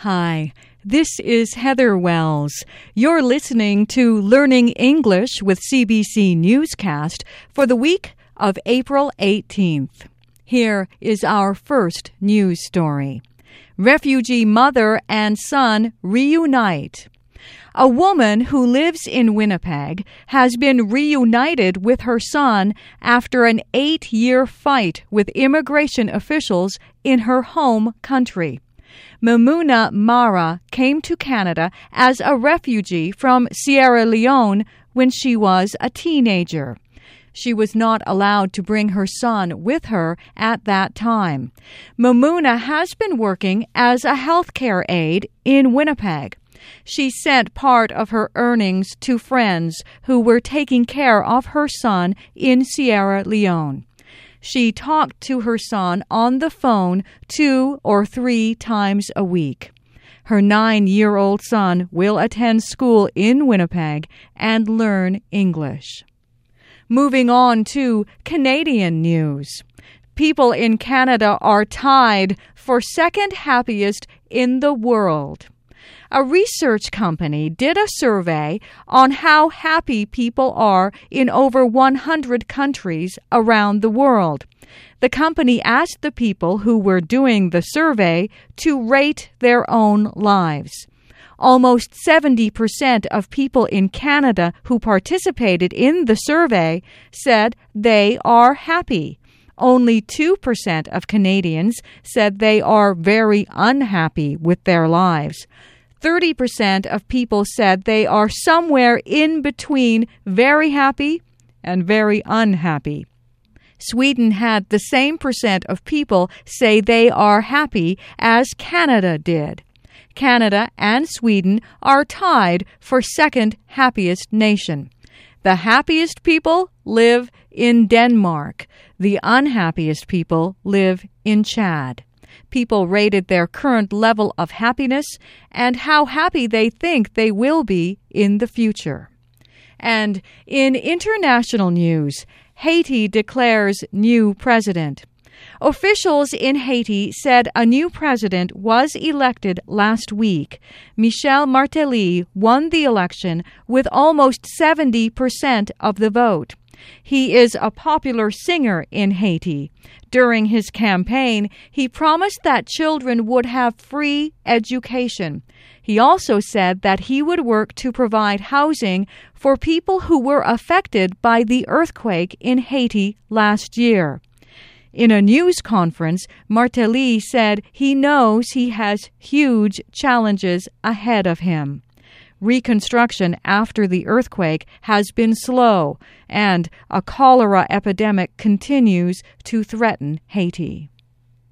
Hi, this is Heather Wells. You're listening to Learning English with CBC Newscast for the week of April 18th. Here is our first news story Refugee mother and son reunite. A woman who lives in Winnipeg has been reunited with her son after an eight year fight with immigration officials in her home country. Mamuna Mara came to Canada as a refugee from Sierra Leone when she was a teenager. She was not allowed to bring her son with her at that time. Mamuna has been working as a healthcare aide in Winnipeg. She sent part of her earnings to friends who were taking care of her son in Sierra Leone. She talked to her son on the phone two or three times a week. Her nine year old son will attend school in Winnipeg and learn English. Moving on to Canadian news. People in Canada are tied for second happiest in the world a research company did a survey on how happy people are in over 100 countries around the world. The company asked the people who were doing the survey to rate their own lives. Almost 70% of people in Canada who participated in the survey said they are happy. Only 2% of Canadians said they are very unhappy with their lives. 30% of people said they are somewhere in between very happy and very unhappy. Sweden had the same percent of people say they are happy as Canada did. Canada and Sweden are tied for second happiest nation. The happiest people live in Denmark. The unhappiest people live in Chad people rated their current level of happiness and how happy they think they will be in the future. And in international news, Haiti declares new president. Officials in Haiti said a new president was elected last week. Michel Martelly won the election with almost 70% of the vote. He is a popular singer in Haiti. During his campaign, he promised that children would have free education. He also said that he would work to provide housing for people who were affected by the earthquake in Haiti last year. In a news conference, Martelly said he knows he has huge challenges ahead of him reconstruction after the earthquake has been slow, and a cholera epidemic continues to threaten Haiti.